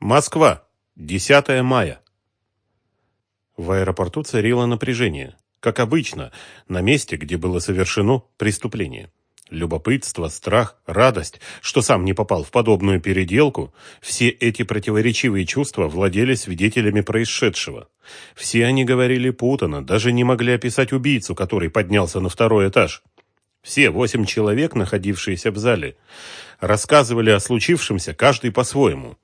Москва. 10 мая. В аэропорту царило напряжение. Как обычно, на месте, где было совершено преступление. Любопытство, страх, радость, что сам не попал в подобную переделку, все эти противоречивые чувства владели свидетелями происшедшего. Все они говорили путано, даже не могли описать убийцу, который поднялся на второй этаж. Все восемь человек, находившиеся в зале, рассказывали о случившемся каждый по-своему.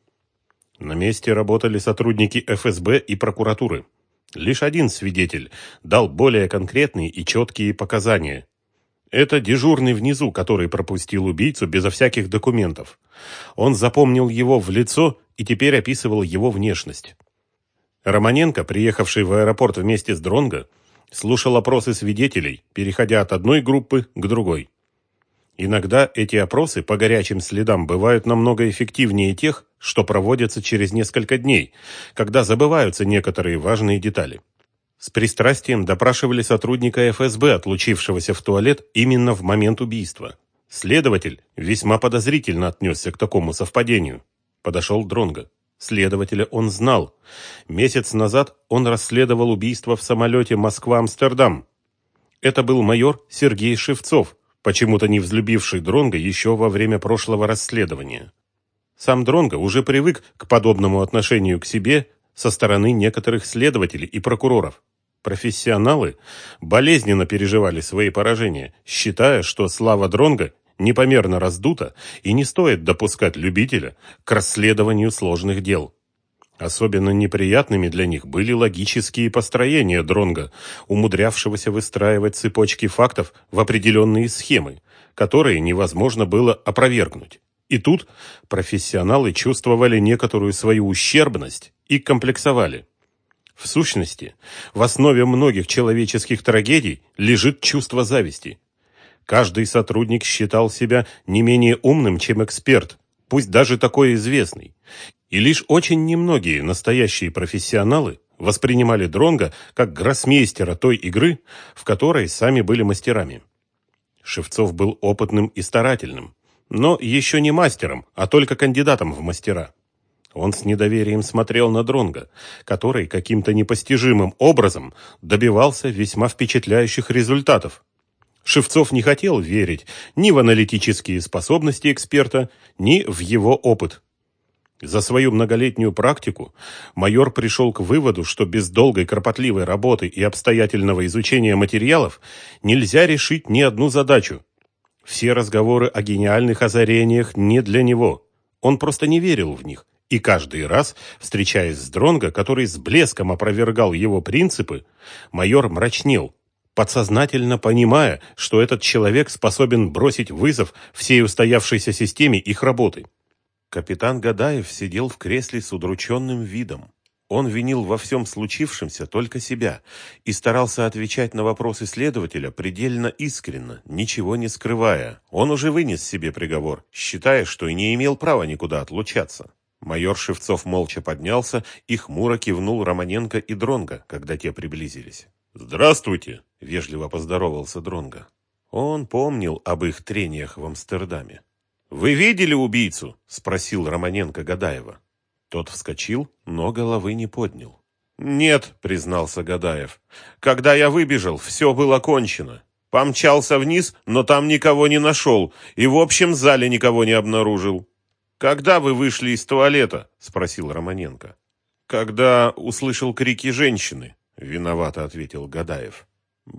На месте работали сотрудники ФСБ и прокуратуры. Лишь один свидетель дал более конкретные и четкие показания. Это дежурный внизу, который пропустил убийцу безо всяких документов. Он запомнил его в лицо и теперь описывал его внешность. Романенко, приехавший в аэропорт вместе с Дронго, слушал опросы свидетелей, переходя от одной группы к другой. Иногда эти опросы по горячим следам бывают намного эффективнее тех, что проводятся через несколько дней, когда забываются некоторые важные детали. С пристрастием допрашивали сотрудника ФСБ, отлучившегося в туалет именно в момент убийства. Следователь весьма подозрительно отнесся к такому совпадению. Подошел Дронго. Следователя он знал. Месяц назад он расследовал убийство в самолете Москва-Амстердам. Это был майор Сергей Шевцов, почему-то не взлюбивший Дронга еще во время прошлого расследования. Сам Дронга уже привык к подобному отношению к себе со стороны некоторых следователей и прокуроров. Профессионалы болезненно переживали свои поражения, считая, что слава Дронга непомерно раздута и не стоит допускать любителя к расследованию сложных дел. Особенно неприятными для них были логические построения Дронга, умудрявшегося выстраивать цепочки фактов в определенные схемы, которые невозможно было опровергнуть. И тут профессионалы чувствовали некоторую свою ущербность и комплексовали. В сущности, в основе многих человеческих трагедий лежит чувство зависти. Каждый сотрудник считал себя не менее умным, чем эксперт, пусть даже такой известный. И лишь очень немногие настоящие профессионалы воспринимали Дронга как гроссмейстера той игры, в которой сами были мастерами. Шевцов был опытным и старательным, но еще не мастером, а только кандидатом в мастера. Он с недоверием смотрел на Дронга, который каким-то непостижимым образом добивался весьма впечатляющих результатов. Шевцов не хотел верить ни в аналитические способности эксперта, ни в его опыт. За свою многолетнюю практику майор пришел к выводу, что без долгой кропотливой работы и обстоятельного изучения материалов нельзя решить ни одну задачу. Все разговоры о гениальных озарениях не для него. Он просто не верил в них. И каждый раз, встречаясь с Дронго, который с блеском опровергал его принципы, майор мрачнел, подсознательно понимая, что этот человек способен бросить вызов всей устоявшейся системе их работы. Капитан Гадаев сидел в кресле с удрученным видом. Он винил во всем случившемся только себя и старался отвечать на вопросы следователя предельно искренно, ничего не скрывая. Он уже вынес себе приговор, считая, что и не имел права никуда отлучаться. Майор Шевцов молча поднялся и хмуро кивнул Романенко и Дронго, когда те приблизились. «Здравствуйте!» — вежливо поздоровался Дронго. Он помнил об их трениях в Амстердаме. «Вы видели убийцу?» – спросил Романенко Гадаева. Тот вскочил, но головы не поднял. «Нет», – признался Гадаев. «Когда я выбежал, все было кончено. Помчался вниз, но там никого не нашел, и в общем зале никого не обнаружил». «Когда вы вышли из туалета?» – спросил Романенко. «Когда услышал крики женщины», – виновато ответил Гадаев.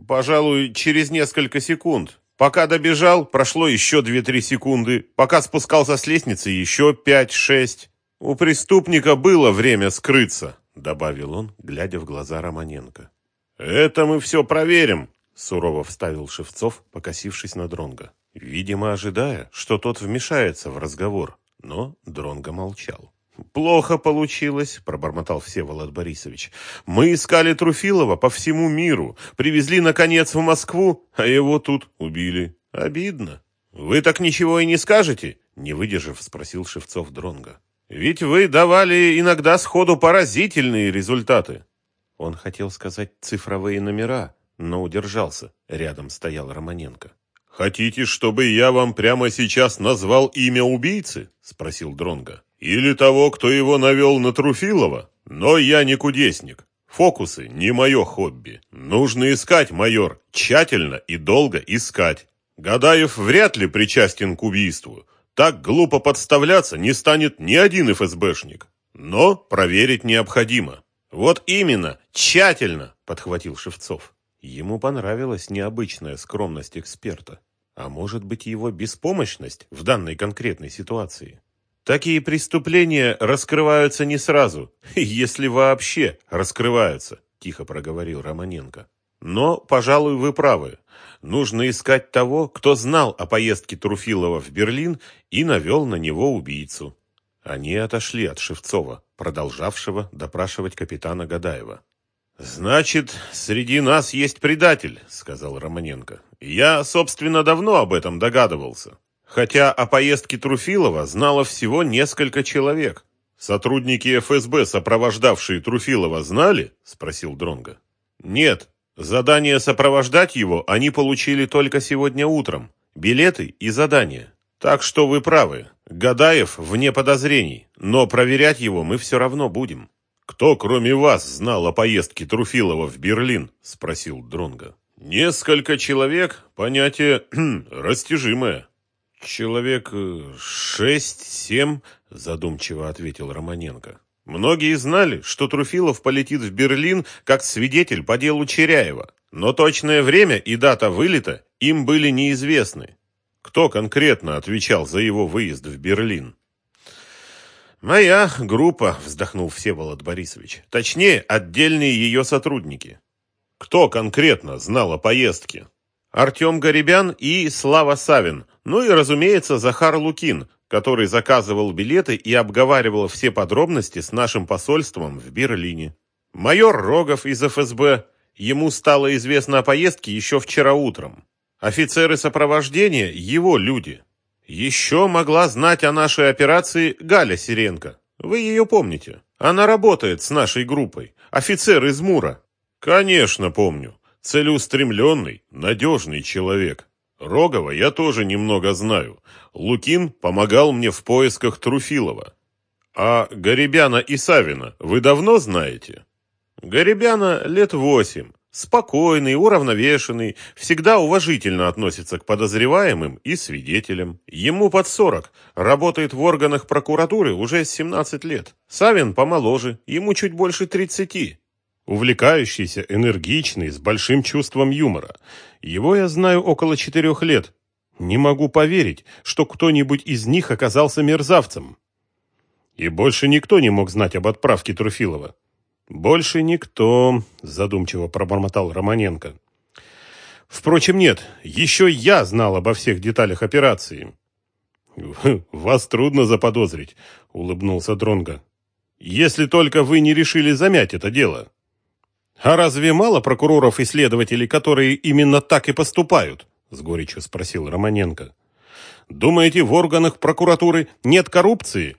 «Пожалуй, через несколько секунд. Пока добежал, прошло еще две-три секунды. Пока спускался с лестницы, еще пять-шесть. У преступника было время скрыться, добавил он, глядя в глаза Романенко. Это мы все проверим, сурово вставил Шевцов, покосившись на Дронга, видимо, ожидая, что тот вмешается в разговор, но Дронга молчал. «Плохо получилось», — пробормотал Всеволод Борисович. «Мы искали Труфилова по всему миру, привезли, наконец, в Москву, а его тут убили. Обидно». «Вы так ничего и не скажете?» — не выдержав, спросил Шевцов Дронга. «Ведь вы давали иногда сходу поразительные результаты». Он хотел сказать цифровые номера, но удержался. Рядом стоял Романенко. «Хотите, чтобы я вам прямо сейчас назвал имя убийцы?» — спросил Дронга. Или того, кто его навел на Труфилова? Но я не кудесник. Фокусы не мое хобби. Нужно искать, майор, тщательно и долго искать. Гадаев вряд ли причастен к убийству. Так глупо подставляться не станет ни один ФСБшник. Но проверить необходимо. Вот именно, тщательно, подхватил Шевцов. Ему понравилась необычная скромность эксперта. А может быть его беспомощность в данной конкретной ситуации? Такие преступления раскрываются не сразу, если вообще раскрываются, тихо проговорил Романенко. Но, пожалуй, вы правы. Нужно искать того, кто знал о поездке Труфилова в Берлин и навел на него убийцу. Они отошли от Шевцова, продолжавшего допрашивать капитана Гадаева. «Значит, среди нас есть предатель», — сказал Романенко. «Я, собственно, давно об этом догадывался. Хотя о поездке Труфилова знало всего несколько человек. Сотрудники ФСБ, сопровождавшие Труфилова, знали?» — спросил Дронга. «Нет, Задание сопровождать его они получили только сегодня утром. Билеты и задание. Так что вы правы. Гадаев вне подозрений, но проверять его мы все равно будем. Кто, кроме вас, знал о поездке Труфилова в Берлин? спросил Дронга. Несколько человек, понятие растяжимое. Человек э, шесть-семь, задумчиво ответил Романенко. Многие знали, что Труфилов полетит в Берлин как свидетель по делу Черяева, но точное время и дата вылета им были неизвестны. Кто конкретно отвечал за его выезд в Берлин? «Моя группа», — вздохнул Всеволод Борисович. «Точнее, отдельные ее сотрудники». «Кто конкретно знал о поездке?» «Артем Горебян и Слава Савин, ну и, разумеется, Захар Лукин, который заказывал билеты и обговаривал все подробности с нашим посольством в Берлине. Майор Рогов из ФСБ, ему стало известно о поездке еще вчера утром. Офицеры сопровождения – его люди. Еще могла знать о нашей операции Галя Сиренко. Вы ее помните? Она работает с нашей группой. Офицер из Мура. Конечно, помню. Целеустремленный, надежный человек. Рогова я тоже немного знаю. Лукин помогал мне в поисках Труфилова. А Горебяна и Савина вы давно знаете? Горебяна лет восемь. Спокойный, уравновешенный, всегда уважительно относится к подозреваемым и свидетелям. Ему под сорок, работает в органах прокуратуры уже 17 лет. Савин помоложе, ему чуть больше тридцати. Увлекающийся, энергичный, с большим чувством юмора. Его я знаю около четырех лет. Не могу поверить, что кто-нибудь из них оказался мерзавцем. И больше никто не мог знать об отправке Труфилова. Больше никто, задумчиво пробормотал Романенко. Впрочем, нет, еще я знал обо всех деталях операции. Вас трудно заподозрить, улыбнулся Дронга. Если только вы не решили замять это дело. А разве мало прокуроров и следователей, которые именно так и поступают? С горечью спросил Романенко. Думаете, в органах прокуратуры нет коррупции?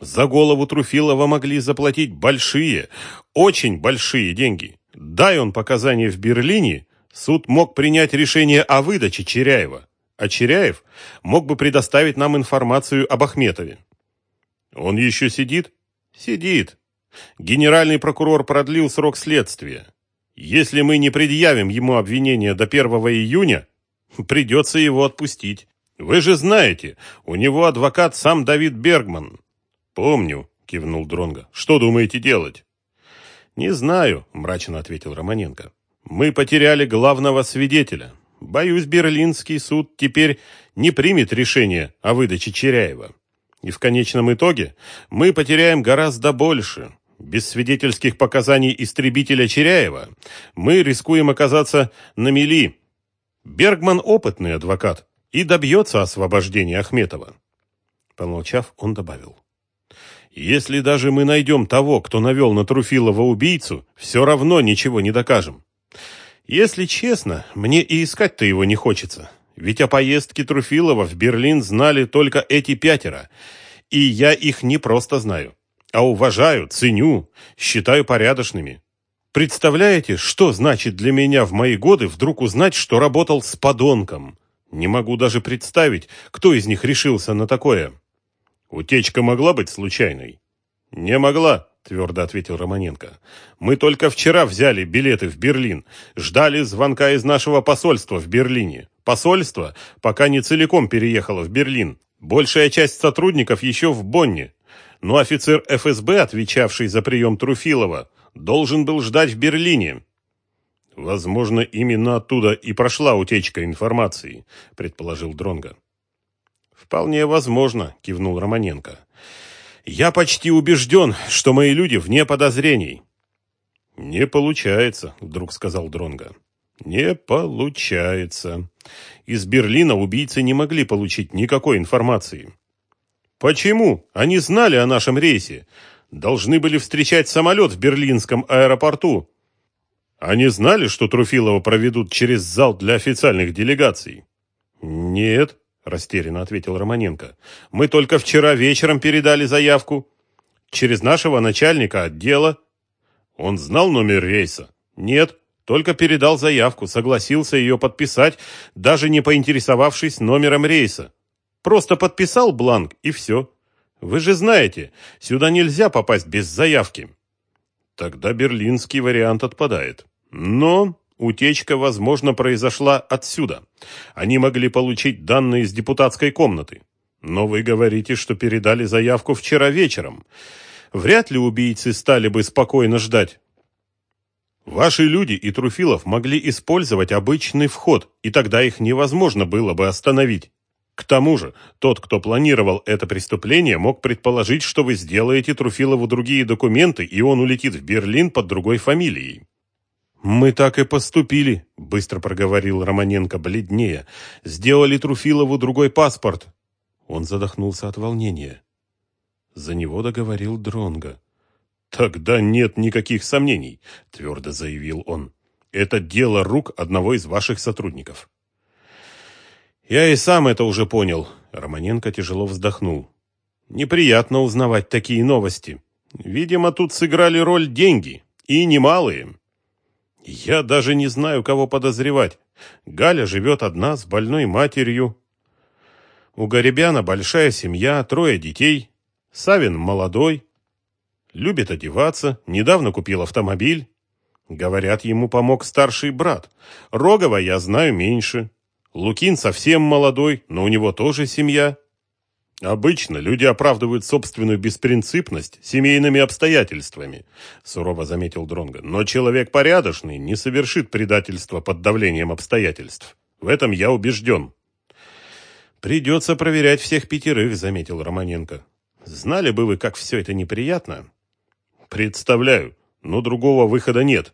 За голову Труфилова могли заплатить большие, очень большие деньги. Дай он показания в Берлине, суд мог принять решение о выдаче Черяева, а Черяев мог бы предоставить нам информацию об Ахметове. Он еще сидит? Сидит. Генеральный прокурор продлил срок следствия. Если мы не предъявим ему обвинение до 1 июня, придется его отпустить. Вы же знаете, у него адвокат сам Давид Бергман. Помню, кивнул Дронга. Что думаете делать? Не знаю, мрачно ответил Романенко. Мы потеряли главного свидетеля. Боюсь, Берлинский суд теперь не примет решение о выдаче Черяева. И в конечном итоге мы потеряем гораздо больше. Без свидетельских показаний истребителя Черяева мы рискуем оказаться на мели. Бергман опытный адвокат и добьется освобождения Ахметова. Помолчав, он добавил. Если даже мы найдем того, кто навел на Труфилова убийцу, все равно ничего не докажем. Если честно, мне и искать-то его не хочется. Ведь о поездке Труфилова в Берлин знали только эти пятеро, и я их не просто знаю а уважаю, ценю, считаю порядочными. Представляете, что значит для меня в мои годы вдруг узнать, что работал с подонком? Не могу даже представить, кто из них решился на такое. Утечка могла быть случайной? Не могла, твердо ответил Романенко. Мы только вчера взяли билеты в Берлин, ждали звонка из нашего посольства в Берлине. Посольство пока не целиком переехало в Берлин. Большая часть сотрудников еще в Бонне. Но офицер ФСБ, отвечавший за прием Труфилова, должен был ждать в Берлине. Возможно, именно оттуда и прошла утечка информации, предположил Дронга. Вполне возможно, кивнул Романенко. Я почти убежден, что мои люди вне подозрений. Не получается, вдруг сказал Дронга. Не получается. Из Берлина убийцы не могли получить никакой информации. Почему? Они знали о нашем рейсе. Должны были встречать самолет в берлинском аэропорту. Они знали, что Труфилова проведут через зал для официальных делегаций? Нет, растерянно ответил Романенко. Мы только вчера вечером передали заявку. Через нашего начальника отдела. Он знал номер рейса? Нет, только передал заявку, согласился ее подписать, даже не поинтересовавшись номером рейса. Просто подписал бланк и все. Вы же знаете, сюда нельзя попасть без заявки. Тогда берлинский вариант отпадает. Но утечка, возможно, произошла отсюда. Они могли получить данные из депутатской комнаты. Но вы говорите, что передали заявку вчера вечером. Вряд ли убийцы стали бы спокойно ждать. Ваши люди и Труфилов могли использовать обычный вход, и тогда их невозможно было бы остановить. К тому же, тот, кто планировал это преступление, мог предположить, что вы сделаете Труфилову другие документы, и он улетит в Берлин под другой фамилией. «Мы так и поступили», — быстро проговорил Романенко, бледнее. «Сделали Труфилову другой паспорт». Он задохнулся от волнения. За него договорил Дронга. «Тогда нет никаких сомнений», — твердо заявил он. «Это дело рук одного из ваших сотрудников». «Я и сам это уже понял», — Романенко тяжело вздохнул. «Неприятно узнавать такие новости. Видимо, тут сыграли роль деньги, и немалые. Я даже не знаю, кого подозревать. Галя живет одна с больной матерью. У Горебяна большая семья, трое детей. Савин молодой, любит одеваться, недавно купил автомобиль. Говорят, ему помог старший брат. Рогова я знаю меньше. Лукин совсем молодой, но у него тоже семья. Обычно люди оправдывают собственную беспринципность семейными обстоятельствами, сурово заметил Дронга. Но человек порядочный не совершит предательства под давлением обстоятельств. В этом я убежден. Придется проверять всех пятерых, заметил Романенко. Знали бы вы, как все это неприятно. Представляю, но другого выхода нет.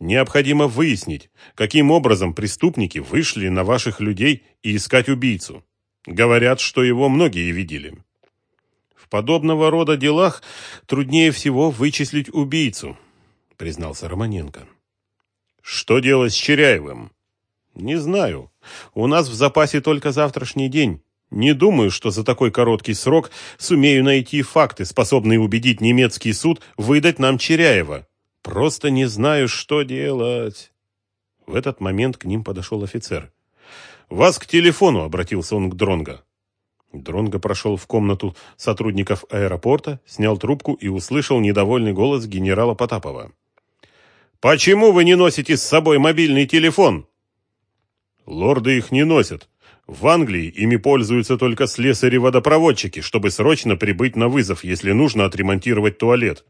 Необходимо выяснить, каким образом преступники вышли на ваших людей и искать убийцу. Говорят, что его многие видели. В подобного рода делах труднее всего вычислить убийцу, признался Романенко. Что делать с Черяевым? Не знаю. У нас в запасе только завтрашний день. Не думаю, что за такой короткий срок сумею найти факты, способные убедить немецкий суд выдать нам Черяева. Просто не знаю, что делать. В этот момент к ним подошел офицер. «Вас к телефону!» — обратился он к Дронго. Дронго прошел в комнату сотрудников аэропорта, снял трубку и услышал недовольный голос генерала Потапова. «Почему вы не носите с собой мобильный телефон?» «Лорды их не носят. В Англии ими пользуются только слесари-водопроводчики, чтобы срочно прибыть на вызов, если нужно отремонтировать туалет.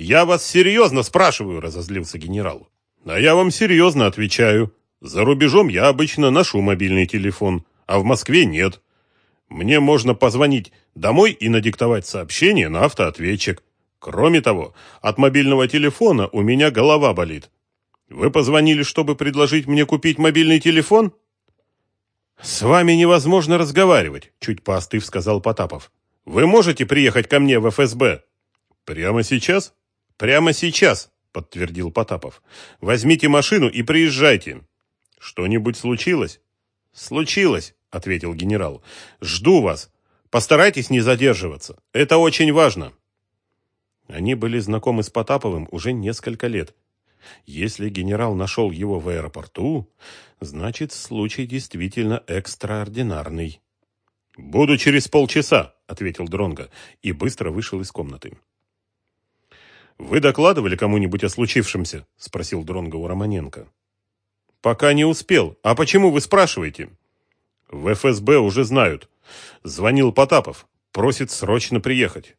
«Я вас серьезно спрашиваю», — разозлился генерал. «А я вам серьезно отвечаю. За рубежом я обычно ношу мобильный телефон, а в Москве нет. Мне можно позвонить домой и надиктовать сообщение на автоответчик. Кроме того, от мобильного телефона у меня голова болит. Вы позвонили, чтобы предложить мне купить мобильный телефон?» «С вами невозможно разговаривать», — чуть поостыв сказал Потапов. «Вы можете приехать ко мне в ФСБ?» «Прямо сейчас?» «Прямо сейчас», — подтвердил Потапов. «Возьмите машину и приезжайте». «Что-нибудь случилось?» «Случилось», — ответил генерал. «Жду вас. Постарайтесь не задерживаться. Это очень важно». Они были знакомы с Потаповым уже несколько лет. Если генерал нашел его в аэропорту, значит, случай действительно экстраординарный. «Буду через полчаса», ответил Дронга и быстро вышел из комнаты. Вы докладывали кому-нибудь о случившемся? спросил Дронга у Романенко. Пока не успел. А почему вы спрашиваете? В ФСБ уже знают. Звонил Потапов, просит срочно приехать.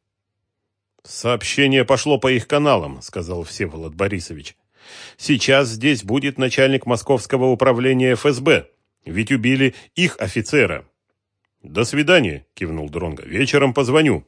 Сообщение пошло по их каналам, сказал Всеволод Борисович. Сейчас здесь будет начальник Московского управления ФСБ, ведь убили их офицера. До свидания, кивнул Дронга. Вечером позвоню.